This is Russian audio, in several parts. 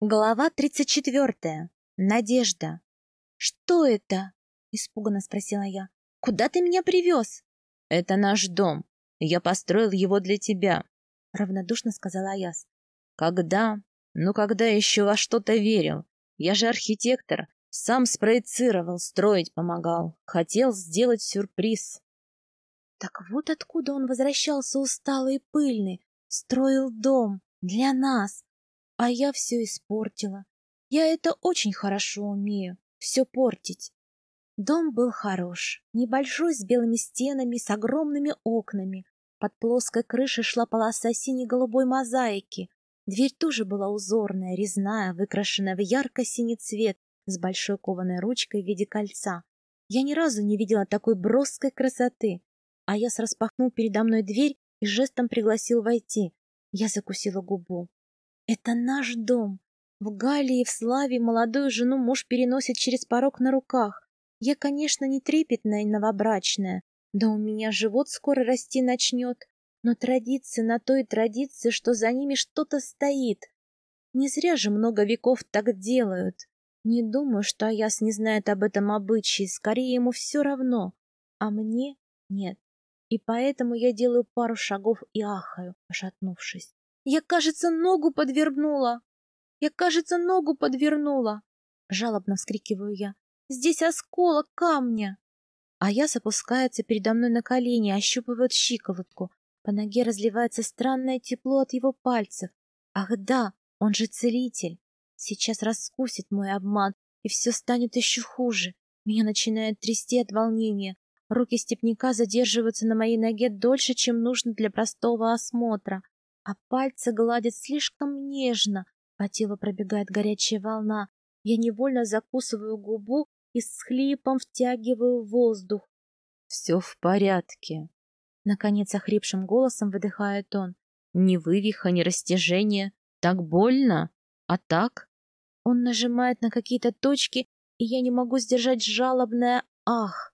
Глава 34. Надежда. «Что это?» — испуганно спросила я. «Куда ты меня привез?» «Это наш дом. Я построил его для тебя», — равнодушно сказала Аяс. «Когда? Ну, когда еще во что-то верил? Я же архитектор. Сам спроецировал, строить помогал. Хотел сделать сюрприз». Так вот откуда он возвращался усталый и пыльный. Строил дом. Для нас. А я все испортила. Я это очень хорошо умею, все портить. Дом был хорош, небольшой, с белыми стенами, с огромными окнами. Под плоской крышей шла полоса сине-голубой мозаики. Дверь тоже была узорная, резная, выкрашенная в ярко-синий цвет, с большой кованой ручкой в виде кольца. Я ни разу не видела такой броской красоты. А я распахнул передо мной дверь и жестом пригласил войти. Я закусила губу. Это наш дом. В Галии, в Славе молодую жену муж переносит через порог на руках. Я, конечно, не трепетная и новобрачная, да у меня живот скоро расти начнет, но традиции на то и традиции, что за ними что-то стоит. Не зря же много веков так делают. Не думаю, что Аяс не знает об этом обычае, скорее ему все равно, а мне нет. И поэтому я делаю пару шагов и ахаю, пошатнувшись. Я, кажется, ногу подвернула. Я, кажется, ногу подвернула. Жалобно вскрикиваю я. Здесь осколок камня. А я опускается передо мной на колени, ощупывает щиколотку. По ноге разливается странное тепло от его пальцев. Ах да, он же целитель. Сейчас раскусит мой обман, и все станет еще хуже. Меня начинает трясти от волнения. Руки степняка задерживаются на моей ноге дольше, чем нужно для простого осмотра а пальцы гладят слишком нежно. По телу пробегает горячая волна. Я невольно закусываю губу и с хлипом втягиваю воздух. «Все в порядке», — наконец охрипшим голосом выдыхает он. «Ни вывиха, ни растяжения. Так больно? А так?» Он нажимает на какие-то точки, и я не могу сдержать жалобное «ах».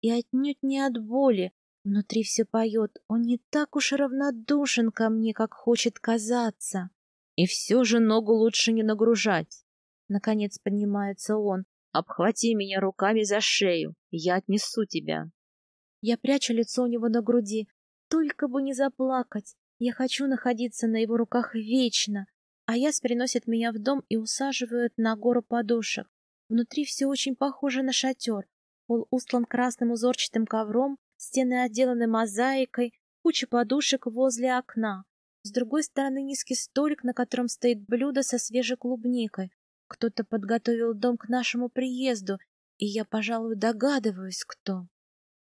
И отнюдь не от боли, Внутри все поет. Он не так уж равнодушен ко мне, как хочет казаться. И все же ногу лучше не нагружать. Наконец поднимается он. Обхвати меня руками за шею, я отнесу тебя. Я прячу лицо у него на груди. Только бы не заплакать. Я хочу находиться на его руках вечно. А яс приносит меня в дом и усаживает на гору подушек. Внутри все очень похоже на шатер. Пол устлан красным узорчатым ковром, Стены отделаны мозаикой, куча подушек возле окна. С другой стороны низкий столик, на котором стоит блюдо со свежей клубникой. Кто-то подготовил дом к нашему приезду, и я, пожалуй, догадываюсь, кто.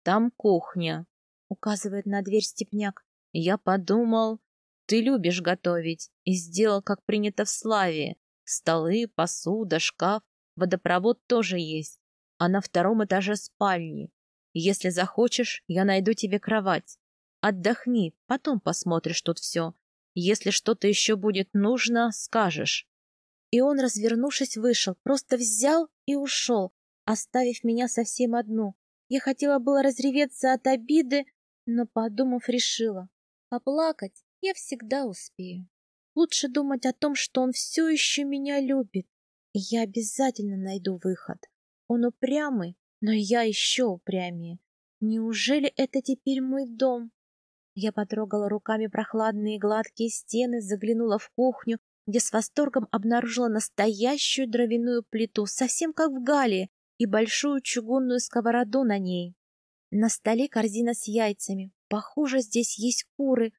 «Там кухня», — указывает на дверь степняк. «Я подумал, ты любишь готовить, и сделал, как принято в славе. Столы, посуда, шкаф, водопровод тоже есть. А на втором этаже спальни. Если захочешь, я найду тебе кровать. Отдохни, потом посмотришь тут все. Если что-то еще будет нужно, скажешь. И он, развернувшись, вышел, просто взял и ушел, оставив меня совсем одну. Я хотела было разреветься от обиды, но, подумав, решила. Поплакать я всегда успею. Лучше думать о том, что он все еще меня любит. И я обязательно найду выход. Он упрямый, но я еще упрямее. Неужели это теперь мой дом? Я потрогала руками прохладные гладкие стены, заглянула в кухню, где с восторгом обнаружила настоящую дровяную плиту, совсем как в Галии, и большую чугунную сковороду на ней. На столе корзина с яйцами. Похоже, здесь есть куры.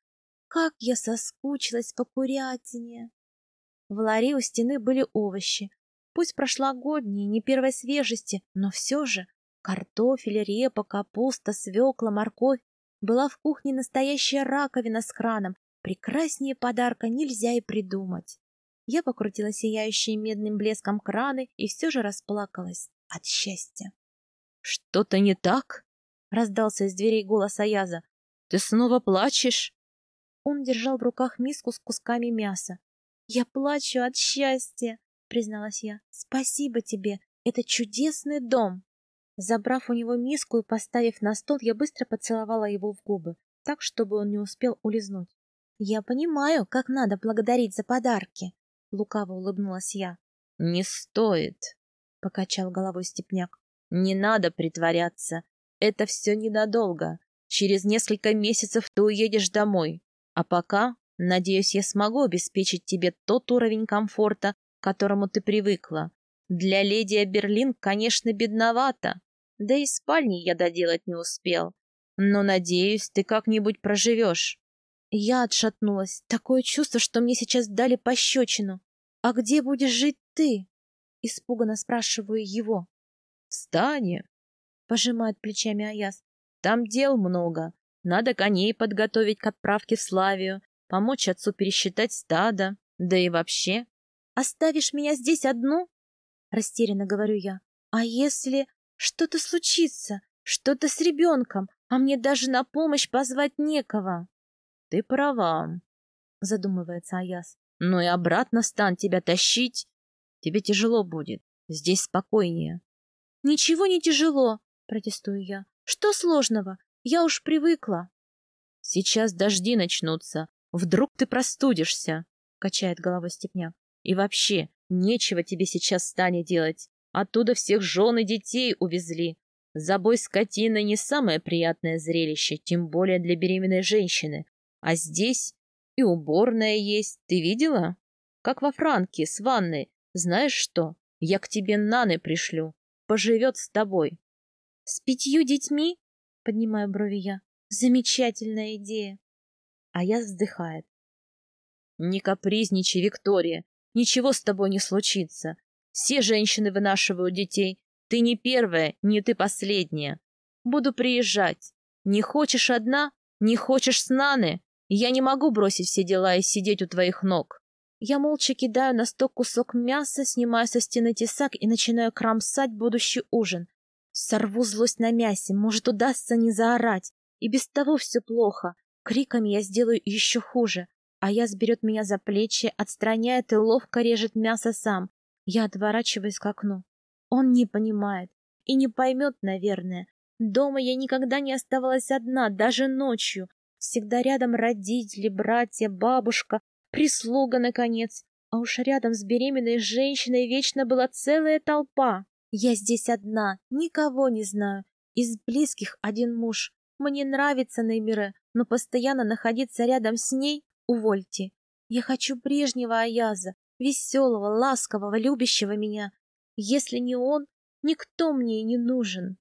Как я соскучилась по курятине! В ларе у стены были овощи. Пусть прошлогодние, не первой свежести, но все же картофель, репа, капуста, свекла, морковь. Была в кухне настоящая раковина с краном. Прекраснее подарка нельзя и придумать. Я покрутила сияющие медным блеском краны и все же расплакалась от счастья. — Что-то не так? — раздался из дверей голос Аяза. — Ты снова плачешь? Он держал в руках миску с кусками мяса. — Я плачу от счастья призналась я. Спасибо тебе, это чудесный дом. Забрав у него миску и поставив на стол, я быстро поцеловала его в губы, так, чтобы он не успел улизнуть. Я понимаю, как надо благодарить за подарки. Лукаво улыбнулась я. Не стоит, покачал головой Степняк. Не надо притворяться. Это все ненадолго. Через несколько месяцев ты уедешь домой. А пока, надеюсь, я смогу обеспечить тебе тот уровень комфорта, которому ты привыкла. Для леди Берлин, конечно, бедновато. Да и спальни я доделать не успел. Но, надеюсь, ты как-нибудь проживешь. Я отшатнулась. Такое чувство, что мне сейчас дали пощечину. «А где будешь жить ты?» Испуганно спрашиваю его. «В стане», — пожимает плечами Аяс. «Там дел много. Надо коней подготовить к отправке в Славию, помочь отцу пересчитать стадо, да и вообще». «Оставишь меня здесь одну?» Растерянно говорю я. «А если что-то случится, что-то с ребенком, а мне даже на помощь позвать некого?» Ты права, задумывается Аяс. Но и обратно стан тебя тащить. Тебе тяжело будет. Здесь спокойнее. Ничего не тяжело, протестую я. Что сложного? Я уж привыкла. Сейчас дожди начнутся. Вдруг ты простудишься, качает головой Степняк. И вообще, нечего тебе сейчас стане делать. Оттуда всех жен и детей увезли. Забой скотины не самое приятное зрелище, тем более для беременной женщины. А здесь и уборная есть. Ты видела? Как во Франке с ванной. Знаешь что? Я к тебе Наны пришлю. Поживет с тобой. С пятью детьми? Поднимаю брови я. Замечательная идея. А я вздыхает. Не капризничай, Виктория. Ничего с тобой не случится. Все женщины вынашивают детей. Ты не первая, не ты последняя. Буду приезжать. Не хочешь одна? Не хочешь с Наны? Я не могу бросить все дела и сидеть у твоих ног. Я молча кидаю на стол кусок мяса, снимаю со стены тесак и начинаю кромсать будущий ужин. Сорву злость на мясе, может, удастся не заорать. И без того все плохо. Криками я сделаю еще хуже. А я сберет меня за плечи, отстраняет и ловко режет мясо сам. Я отворачиваюсь к окну. Он не понимает. И не поймет, наверное. Дома я никогда не оставалась одна, даже ночью. Всегда рядом родители, братья, бабушка, прислуга, наконец. А уж рядом с беременной женщиной вечно была целая толпа. Я здесь одна, никого не знаю. Из близких один муж. Мне нравится Неймире, но постоянно находиться рядом с ней — увольте. Я хочу прежнего Аяза, веселого, ласкового, любящего меня. Если не он, никто мне и не нужен.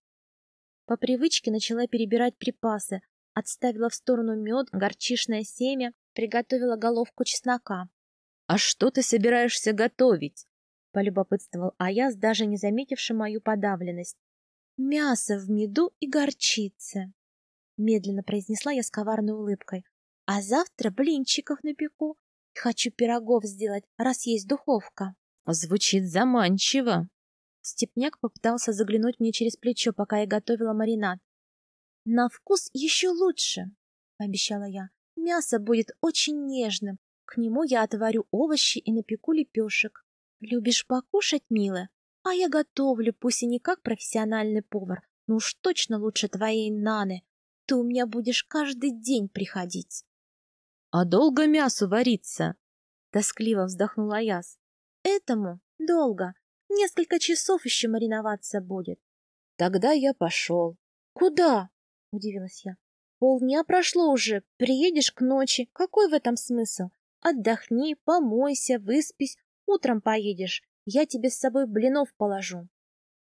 По привычке начала перебирать припасы, Отставила в сторону мед, горчишное семя, приготовила головку чеснока. — А что ты собираешься готовить? — полюбопытствовал Аяс, даже не заметивший мою подавленность. — Мясо в меду и горчице, — медленно произнесла я с коварной улыбкой. — А завтра блинчиков напеку. Хочу пирогов сделать, раз есть духовка. — Звучит заманчиво. Степняк попытался заглянуть мне через плечо, пока я готовила маринад. На вкус еще лучше, пообещала я. Мясо будет очень нежным. К нему я отварю овощи и напеку лепешек. Любишь покушать, милая? А я готовлю, пусть и не как профессиональный повар, но уж точно лучше твоей Наны. Ты у меня будешь каждый день приходить. — А долго мясо варится? — тоскливо вздохнула Яс. — Этому долго. Несколько часов еще мариноваться будет. — Тогда я пошел. — Куда? — удивилась я. «Полдня прошло уже, приедешь к ночи. Какой в этом смысл? Отдохни, помойся, выспись, утром поедешь. Я тебе с собой блинов положу».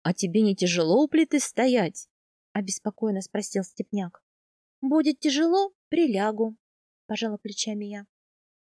«А тебе не тяжело у плиты стоять?» — обеспокоенно спросил Степняк. «Будет тяжело, прилягу», — пожала плечами я.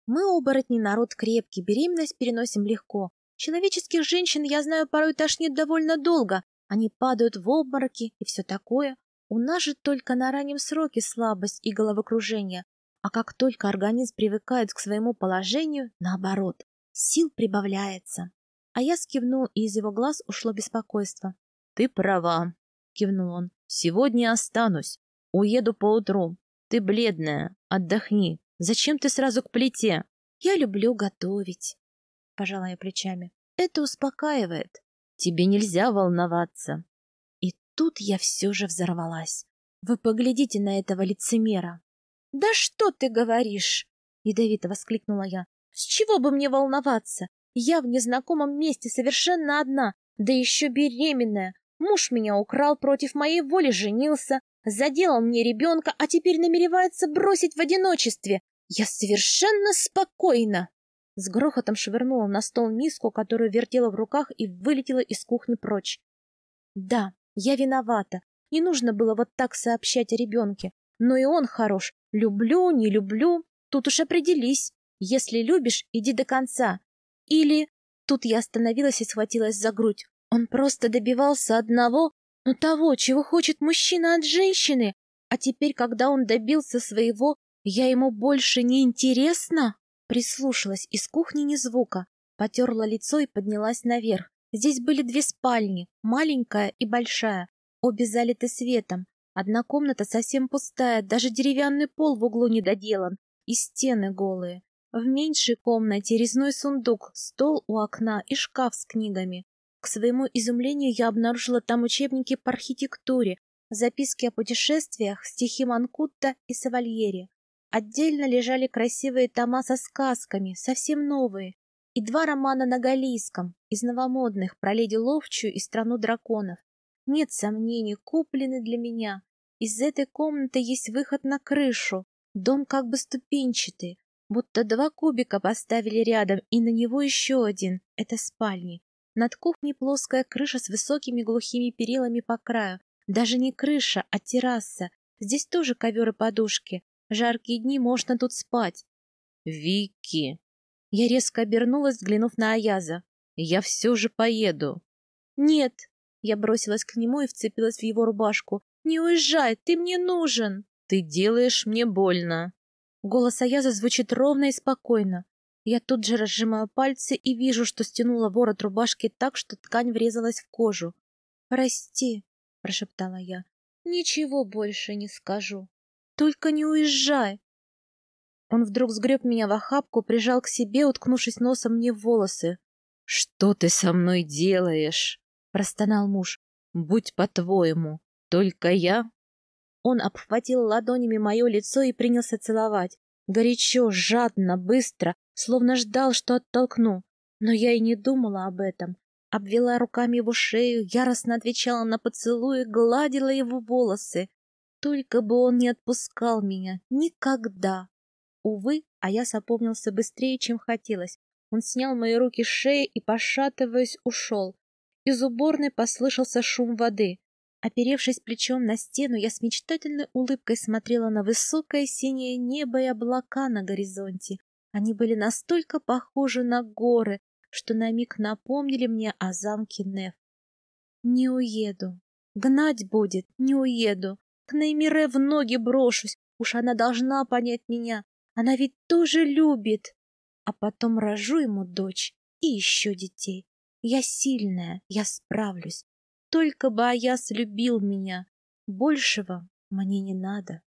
«Мы, оборотни, народ крепкий, беременность переносим легко. Человеческих женщин, я знаю, порой тошнит довольно долго. Они падают в обмороки и все такое. У нас же только на раннем сроке слабость и головокружение, а как только организм привыкает к своему положению, наоборот, сил прибавляется. А я скивнул, и из его глаз ушло беспокойство. — Ты права, — кивнул он. — Сегодня останусь. Уеду поутру. Ты бледная. Отдохни. Зачем ты сразу к плите? — Я люблю готовить, — пожала плечами. — Это успокаивает. — Тебе нельзя волноваться. Тут я все же взорвалась. Вы поглядите на этого лицемера. — Да что ты говоришь? — ядовито воскликнула я. — С чего бы мне волноваться? Я в незнакомом месте совершенно одна, да еще беременная. Муж меня украл против моей воли, женился, заделал мне ребенка, а теперь намеревается бросить в одиночестве. Я совершенно спокойна. С грохотом швырнула на стол миску, которую вертела в руках и вылетела из кухни прочь. Да, я виновата. Не нужно было вот так сообщать о ребенке. Но и он хорош. Люблю, не люблю. Тут уж определись. Если любишь, иди до конца. Или... Тут я остановилась и схватилась за грудь. Он просто добивался одного, но того, чего хочет мужчина от женщины. А теперь, когда он добился своего, я ему больше не интересна? Прислушалась из кухни ни звука, потерла лицо и поднялась наверх. Здесь были две спальни, маленькая и большая, обе залиты светом. Одна комната совсем пустая, даже деревянный пол в углу не доделан, и стены голые. В меньшей комнате резной сундук, стол у окна и шкаф с книгами. К своему изумлению я обнаружила там учебники по архитектуре, записки о путешествиях, стихи Манкутта и Савальери. Отдельно лежали красивые тома со сказками, совсем новые, и два романа на галийском, из новомодных, про леди Ловчую и страну драконов. Нет сомнений, куплены для меня. Из этой комнаты есть выход на крышу. Дом как бы ступенчатый, будто два кубика поставили рядом, и на него еще один. Это спальни. Над кухней плоская крыша с высокими глухими перилами по краю. Даже не крыша, а терраса. Здесь тоже ковер и подушки. Жаркие дни можно тут спать. Вики. Я резко обернулась, взглянув на Аяза. Я все же поеду. Нет. Я бросилась к нему и вцепилась в его рубашку. Не уезжай, ты мне нужен. Ты делаешь мне больно. Голос Аяза звучит ровно и спокойно. Я тут же разжимаю пальцы и вижу, что стянула ворот рубашки так, что ткань врезалась в кожу. «Прости», — прошептала я, — «ничего больше не скажу. Только не уезжай». Он вдруг сгреб меня в охапку, прижал к себе, уткнувшись носом мне в волосы. «Что ты со мной делаешь?» — простонал муж. «Будь по-твоему, только я...» Он обхватил ладонями мое лицо и принялся целовать. Горячо, жадно, быстро, словно ждал, что оттолкну. Но я и не думала об этом. Обвела руками его шею, яростно отвечала на поцелуи, гладила его волосы. Только бы он не отпускал меня. Никогда. Увы, а я опомнился быстрее, чем хотелось. Он снял мои руки с шеи и, пошатываясь, ушел. Из уборной послышался шум воды. Оперевшись плечом на стену, я с мечтательной улыбкой смотрела на высокое синее небо и облака на горизонте. Они были настолько похожи на горы, что на миг напомнили мне о замке Неф. Не уеду. Гнать будет, не уеду. К Неймире в ноги брошусь. Уж она должна понять меня. Она ведь тоже любит. А потом рожу ему дочь и еще детей. Я сильная, я справлюсь. Только бы Аяс любил меня. Большего мне не надо.